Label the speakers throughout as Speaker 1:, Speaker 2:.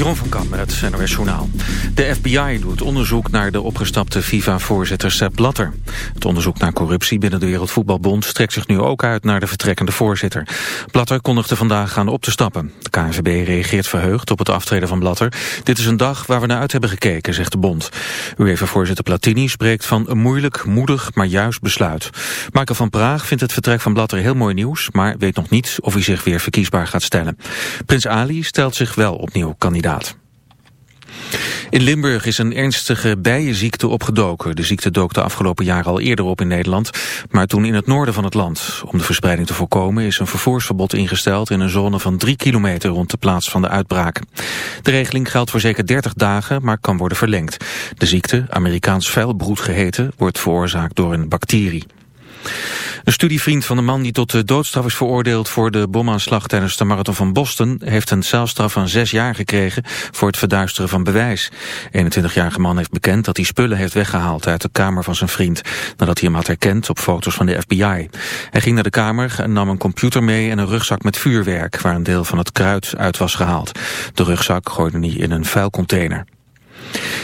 Speaker 1: Jeroen van Kamp met het NOS Journaal. De FBI doet onderzoek naar de opgestapte FIFA-voorzitter Sepp Blatter. Het onderzoek naar corruptie binnen de Wereldvoetbalbond... strekt zich nu ook uit naar de vertrekkende voorzitter. Blatter kondigde vandaag aan op te stappen. De KNVB reageert verheugd op het aftreden van Blatter. Dit is een dag waar we naar uit hebben gekeken, zegt de bond. UEFA-voorzitter Platini spreekt van een moeilijk, moedig, maar juist besluit. Michael van Praag vindt het vertrek van Blatter heel mooi nieuws... maar weet nog niet of hij zich weer verkiesbaar gaat stellen. Prins Ali stelt zich wel opnieuw kandidaat. In Limburg is een ernstige bijenziekte opgedoken. De ziekte dook de afgelopen jaren al eerder op in Nederland, maar toen in het noorden van het land. Om de verspreiding te voorkomen is een vervoersverbod ingesteld in een zone van drie kilometer rond de plaats van de uitbraak. De regeling geldt voor zeker 30 dagen, maar kan worden verlengd. De ziekte, Amerikaans vuilbroed geheten, wordt veroorzaakt door een bacterie. Een studievriend van de man die tot de doodstraf is veroordeeld voor de bomaanslag tijdens de marathon van Boston heeft een celstraf van zes jaar gekregen voor het verduisteren van bewijs. 21-jarige man heeft bekend dat hij spullen heeft weggehaald uit de kamer van zijn vriend, nadat hij hem had herkend op foto's van de FBI. Hij ging naar de kamer en nam een computer mee en een rugzak met vuurwerk waar een deel van het kruid uit was gehaald. De rugzak gooide hij in een vuilcontainer.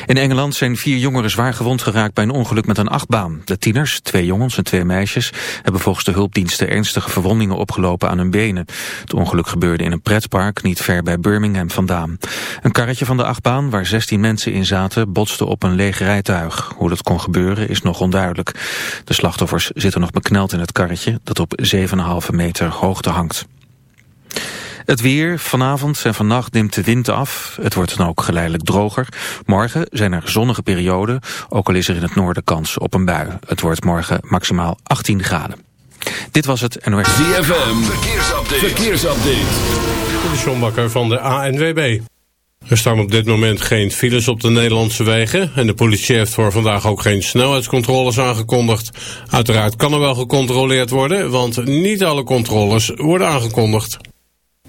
Speaker 1: In Engeland zijn vier jongeren zwaar gewond geraakt bij een ongeluk met een achtbaan. De tieners, twee jongens en twee meisjes, hebben volgens de hulpdiensten ernstige verwondingen opgelopen aan hun benen. Het ongeluk gebeurde in een pretpark niet ver bij Birmingham vandaan. Een karretje van de achtbaan, waar 16 mensen in zaten, botste op een leeg rijtuig. Hoe dat kon gebeuren is nog onduidelijk. De slachtoffers zitten nog bekneld in het karretje dat op 7,5 meter hoogte hangt. Het weer, vanavond en vannacht neemt de wind af. Het wordt dan ook geleidelijk droger. Morgen zijn er zonnige perioden, ook al is er in het noorden kans op een bui. Het wordt morgen maximaal 18 graden. Dit was het NOS.
Speaker 2: ZFM, verkeersupdate. verkeersupdate.
Speaker 3: De Sjombakker van de ANWB. Er staan op dit moment geen files op de Nederlandse wegen... en de politie heeft voor vandaag ook geen snelheidscontroles aangekondigd. Uiteraard kan er wel gecontroleerd worden... want niet alle controles worden aangekondigd.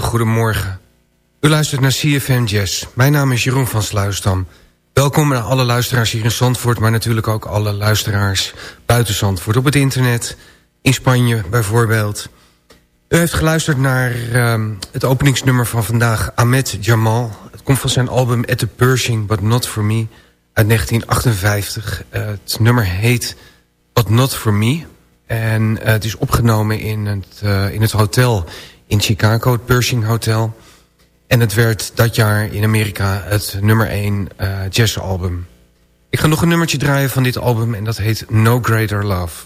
Speaker 4: Goedemorgen. U luistert naar CFM Jazz. Mijn naam is Jeroen van Sluisdam. Welkom aan alle luisteraars hier in Zandvoort... maar natuurlijk ook alle luisteraars buiten Zandvoort. Op het internet, in Spanje bijvoorbeeld. U heeft geluisterd naar uh, het openingsnummer van vandaag... Ahmed Jamal. Het komt van zijn album At the Pershing, But Not For Me... uit 1958. Uh, het nummer heet But Not For Me... En uh, het is opgenomen in het, uh, in het hotel in Chicago, het Pershing Hotel. En het werd dat jaar in Amerika het nummer 1 uh, jazzalbum. Ik ga nog een nummertje draaien van dit album en dat heet No Greater Love.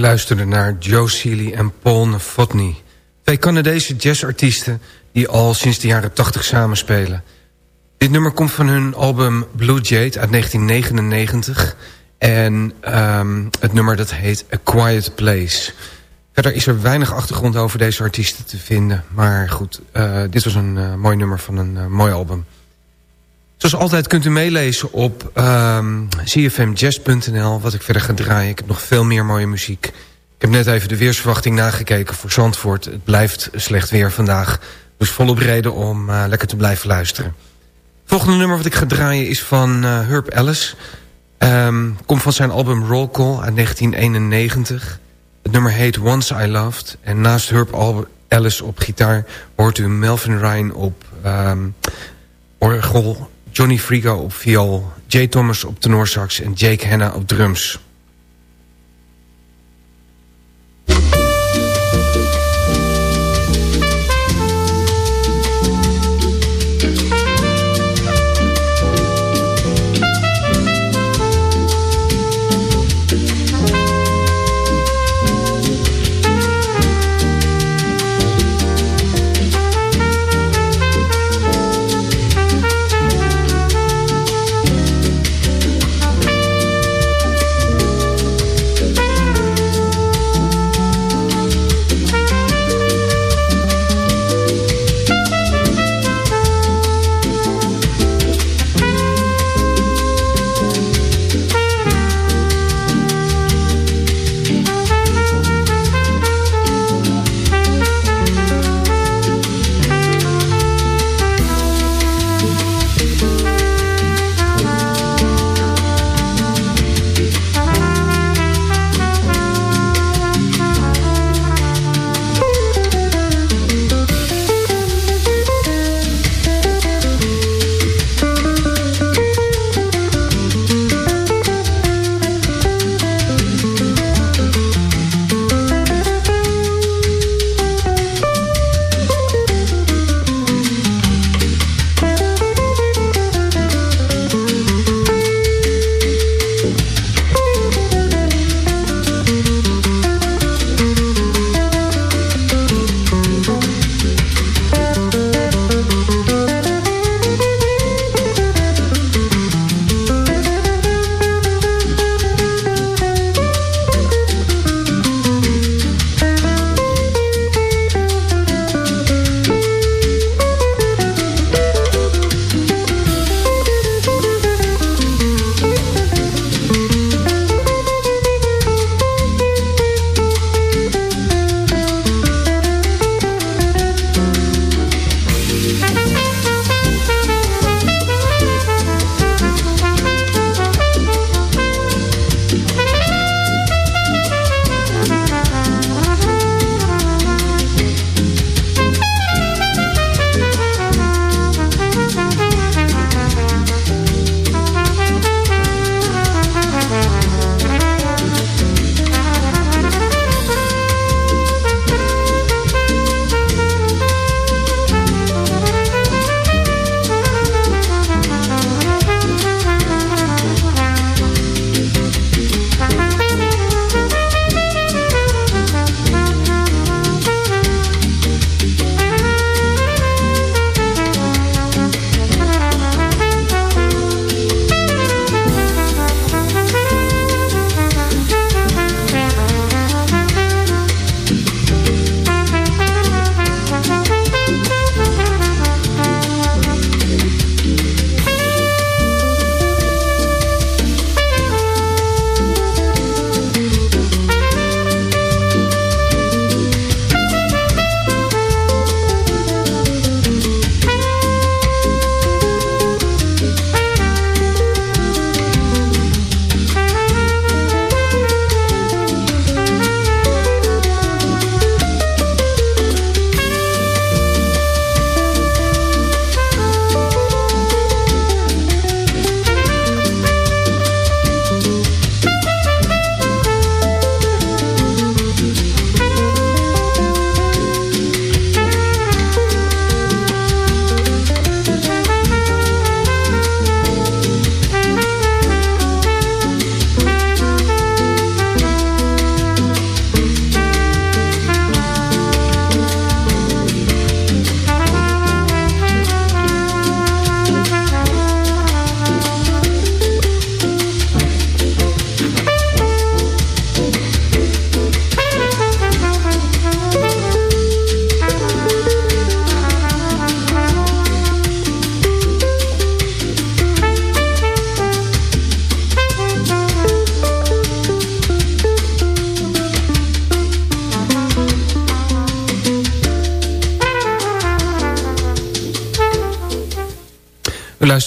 Speaker 4: Luisterde naar Joe Seeley en Paul Novotny. Twee Canadese jazzartiesten die al sinds de jaren 80 samenspelen. Dit nummer komt van hun album Blue Jade uit 1999. En um, het nummer dat heet A Quiet Place. Verder is er weinig achtergrond over deze artiesten te vinden. Maar goed, uh, dit was een uh, mooi nummer van een uh, mooi album. Zoals altijd kunt u meelezen op um, cfmjazz.nl wat ik verder ga draaien. Ik heb nog veel meer mooie muziek. Ik heb net even de weersverwachting nagekeken voor Zandvoort. Het blijft slecht weer vandaag. Dus volop reden om uh, lekker te blijven luisteren. Het volgende nummer wat ik ga draaien is van uh, Herb Ellis. Um, komt van zijn album Roll Call uit 1991. Het nummer heet Once I Loved. En naast Herb Ellis op gitaar hoort u Melvin Ryan op um, orgel... Johnny Frigo op viool, Jay Thomas op tenorsax en Jake Hanna op drums.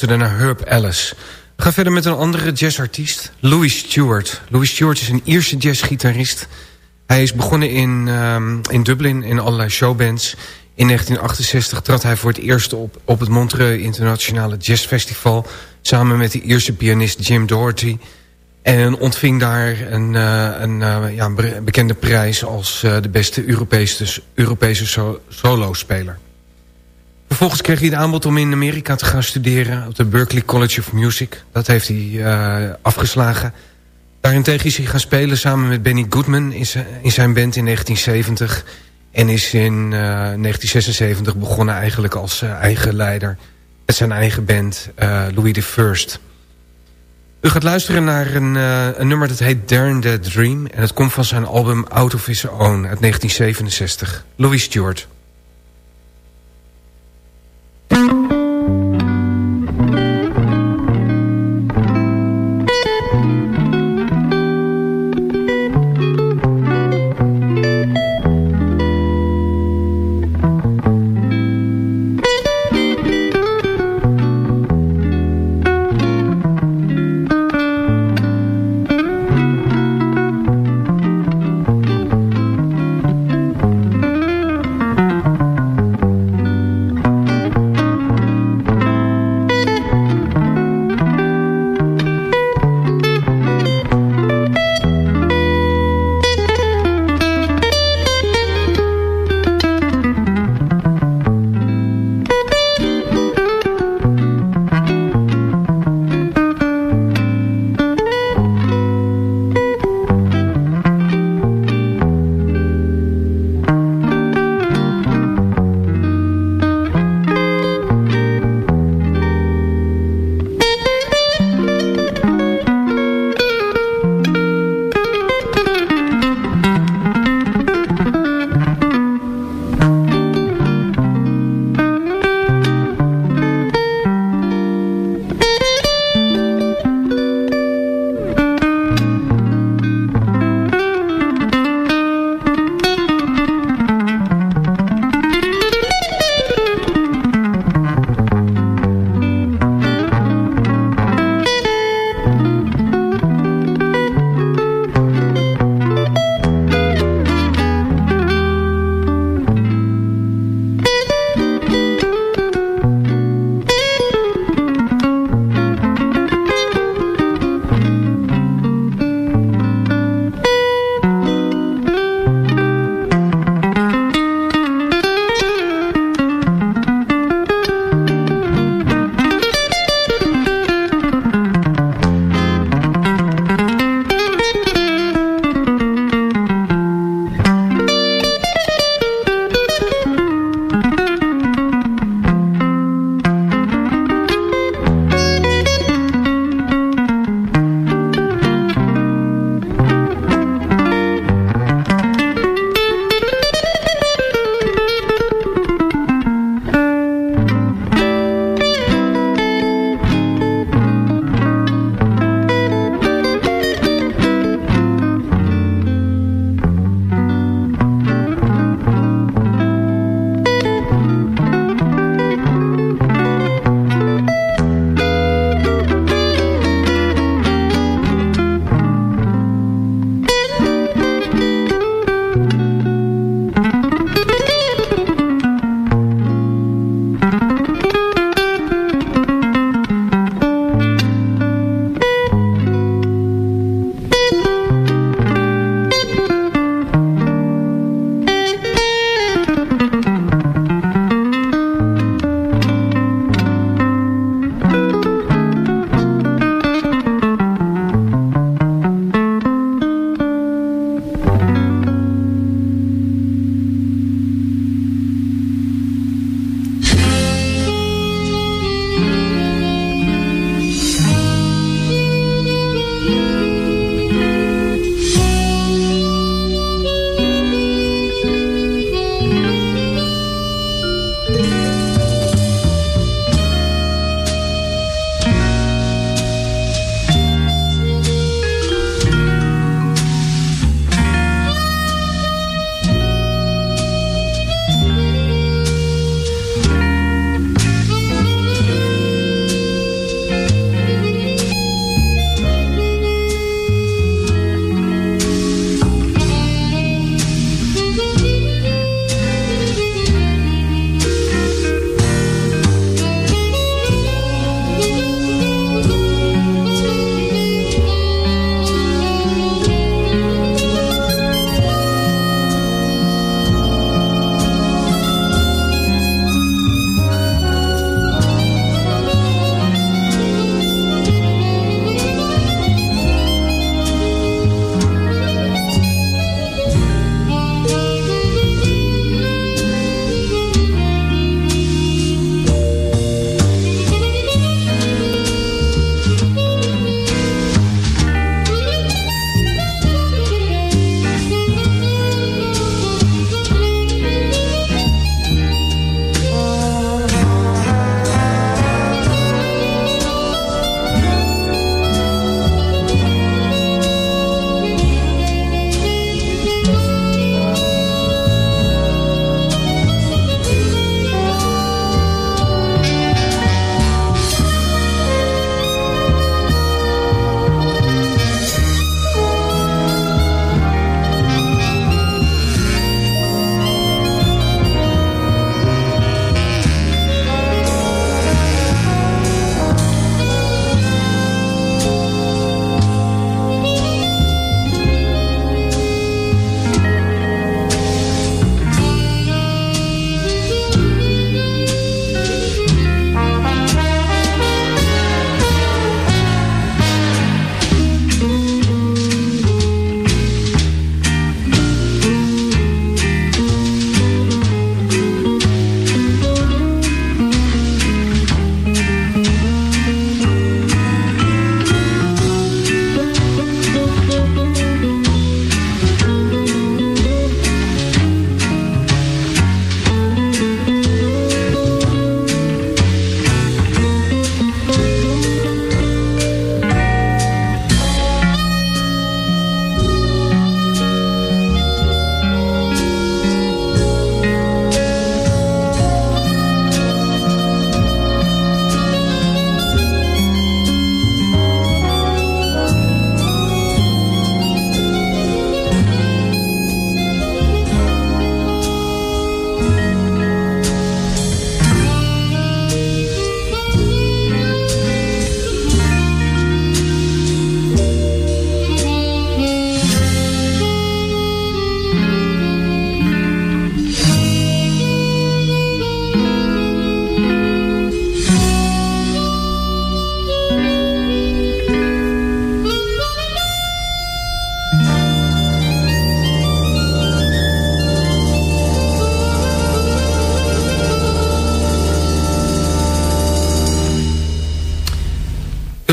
Speaker 4: Luisterde naar Ellis. We gaan verder met een andere jazzartiest, Louis Stewart. Louis Stewart is een Ierse jazzgitarist. Hij is begonnen in, um, in Dublin in allerlei showbands. In 1968 trad hij voor het eerst op, op het Montreux Internationale Jazz Festival... samen met de Ierse pianist Jim Doherty... En ontving daar een, uh, een, uh, ja, bekende prijs als uh, de beste Europese, Europese so solo-speler. Vervolgens kreeg hij het aanbod om in Amerika te gaan studeren... op de Berklee College of Music. Dat heeft hij afgeslagen. Daarentegen is hij gaan spelen samen met Benny Goodman in zijn band in 1970... en is in 1976 begonnen eigenlijk als eigen leider... met zijn eigen band Louis the First... U gaat luisteren naar een, uh, een nummer dat heet Darren the Dream. En het komt van zijn album Out of His Own uit 1967. Louis Stewart.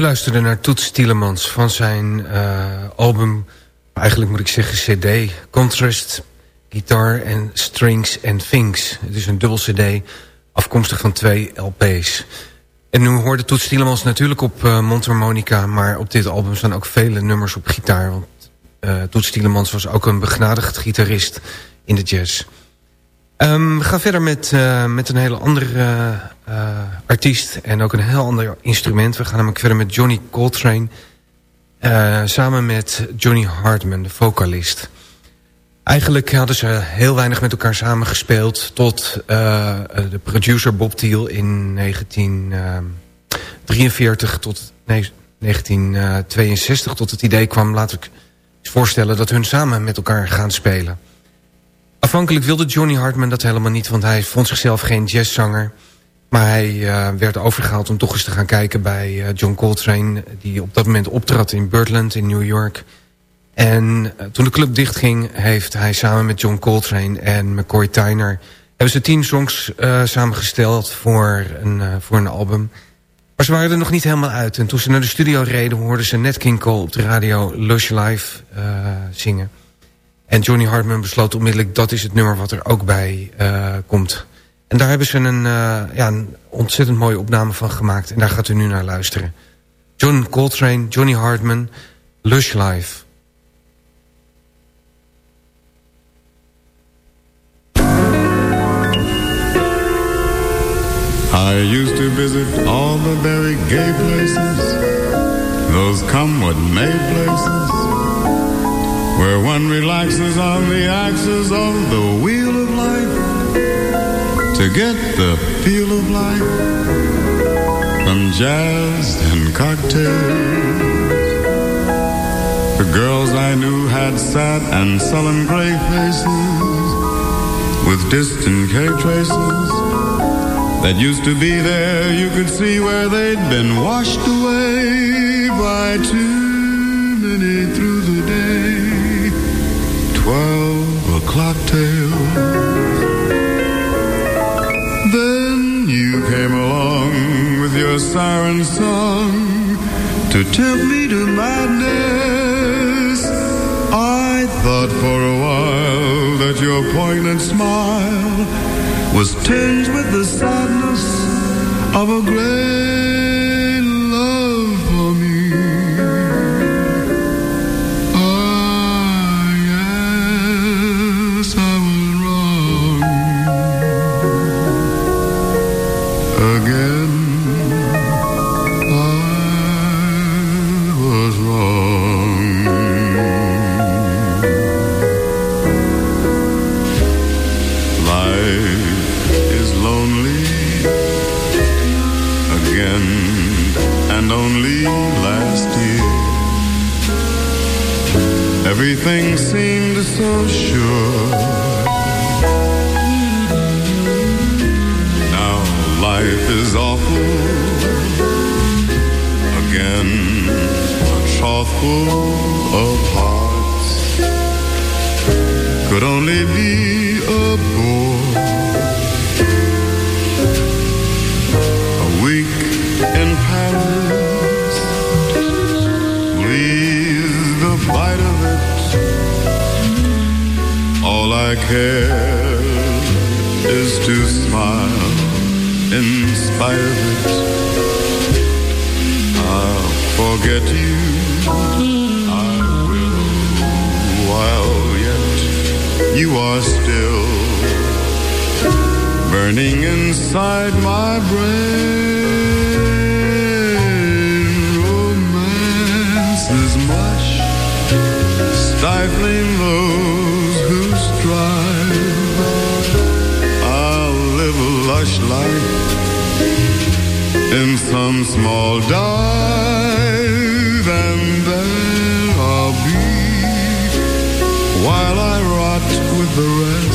Speaker 4: U luisterde naar Toets Tielemans van zijn uh, album, eigenlijk moet ik zeggen cd... Contrast, Guitar and Strings and Things. Het is een dubbel cd, afkomstig van twee LP's. En nu hoorde Toets Tielemans natuurlijk op uh, mondharmonica... maar op dit album staan ook vele nummers op gitaar... want uh, Toets Tielemans was ook een begnadigd gitarist in de jazz... Um, we gaan verder met, met een hele andere uh, artiest en ook een heel ander instrument. We gaan namelijk verder met Johnny Coltrane. Uh, samen met Johnny Hartman, de vocalist. Eigenlijk hadden ze heel weinig met elkaar samengespeeld... tot de producer Bob Thiel in 1943 tot... Nee, 1962 tot het idee kwam... laat ik eens voorstellen dat hun samen met elkaar gaan spelen... Afhankelijk wilde Johnny Hartman dat helemaal niet... want hij vond zichzelf geen jazzzanger. Maar hij uh, werd overgehaald om toch eens te gaan kijken bij uh, John Coltrane... die op dat moment optrad in Birdland in New York. En uh, toen de club dichtging heeft hij samen met John Coltrane en McCoy Tyner... hebben ze tien songs samengesteld voor een, voor een album... Maar ze waren er nog niet helemaal uit. En toen ze naar de studio reden hoorden ze Nat King Cole op de radio Lush Live zingen. En Johnny Hartman besloot onmiddellijk... dat is het nummer wat er ook bij komt. En daar hebben ze een, uh, ja, een ontzettend mooie opname van gemaakt. En daar gaat u nu naar luisteren. John Coltrane, Johnny Hartman, Lush Live.
Speaker 5: I used to visit all the very gay places Those come what may places where one relaxes on the axis of the wheel of life to get the feel of life from jazz and cocktails. The girls I knew had sad and sullen gray faces with distant K traces that used to be there. You could see where they'd been washed away by too many through the day twelve o'clock tales. Came along with your siren song to tempt me to madness. I thought for a while that your poignant smile was tinged with the sadness of a great Everything seemed so sure. Now life is awful. Again, a trough of care is to smile in spite of it. I'll forget you. I will, while yet you are still burning inside my brain. Romance is much stifling those life in some small dive, and there I'll be while I rot with the rest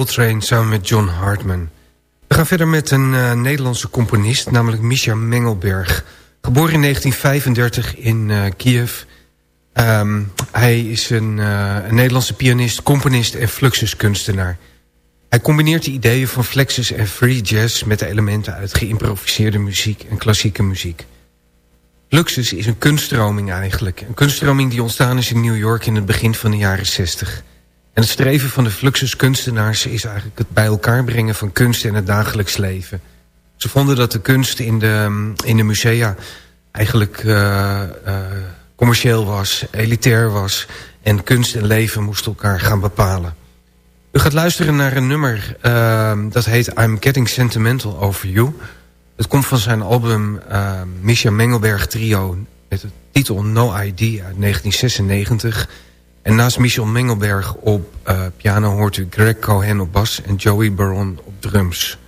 Speaker 4: Coltrane samen met John Hartman. We gaan verder met een eh, Nederlandse componist, namelijk Misha Mengelberg. Geboren in 1935 in eh, Kiev. Ehm, hij is een, eh, een Nederlandse pianist, componist en fluxuskunstenaar. Hij combineert de ideeën van Flexus en free jazz... met de elementen uit geïmproviseerde muziek en klassieke muziek. Fluxus is een kunststroming eigenlijk. Een kunststroming die ontstaan is in New York in het begin van de jaren 60. En het streven van de Fluxus kunstenaars is eigenlijk het bij elkaar brengen van kunst en het dagelijks leven. Ze vonden dat de kunst in de, in de musea eigenlijk uh, uh, commercieel was, elitair was. En kunst en leven moesten elkaar gaan bepalen. U gaat luisteren naar een nummer uh, dat heet I'm Getting Sentimental Over You. Het komt van zijn album Misha Mengelberg Trio met de titel No ID uit 1996... En naast Michel Mengelberg op uh, piano hoort u Greg Cohen op bas en Joey Baron op drums.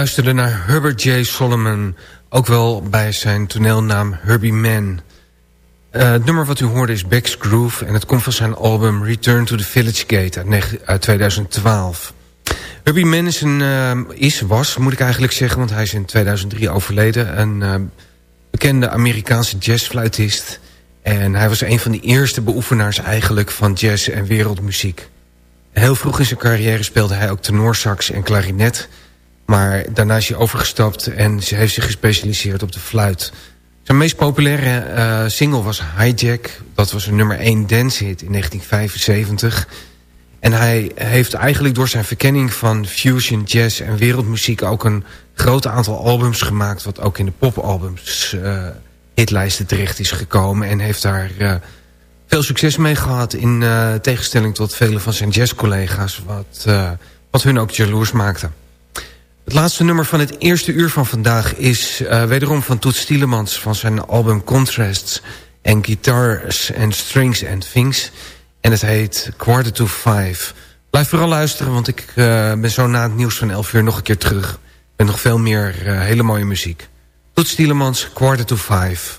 Speaker 4: We luisterden naar Herbert J. Solomon, ook wel bij zijn toneelnaam Herbie Man. Uh, het nummer wat u hoorde is Beck's Groove en het komt van zijn album Return to the Village Gate uit, uit 2012. Herbie Man is, een, uh, is, was, moet ik eigenlijk zeggen, want hij is in 2003 overleden. Een uh, bekende Amerikaanse jazzfluitist. En hij was een van de eerste beoefenaars eigenlijk van jazz en wereldmuziek. Heel vroeg in zijn carrière speelde hij ook tenorsax en klarinet... Maar daarna is hij overgestapt en heeft zich gespecialiseerd op de fluit. Zijn meest populaire uh, single was Hijack. Dat was een nummer 1 dancehit in 1975. En hij heeft eigenlijk door zijn verkenning van fusion, jazz en wereldmuziek... ook een groot aantal albums gemaakt... wat ook in de popalbums uh, hitlijsten terecht is gekomen. En heeft daar uh, veel succes mee gehad... in tegenstelling tot vele van zijn jazzcollega's... wat, wat hun ook jaloers maakte. Het laatste nummer van het eerste uur van vandaag is uh, wederom van Toet Stielemans... van zijn album Contrasts en Guitars and Strings and Things. En het heet Quarter to Five. Blijf vooral luisteren, want ik uh, ben zo na het nieuws van 11 uur nog een keer terug. Met nog veel meer uh, hele mooie muziek. Toet Stielemans, Quarter to Five.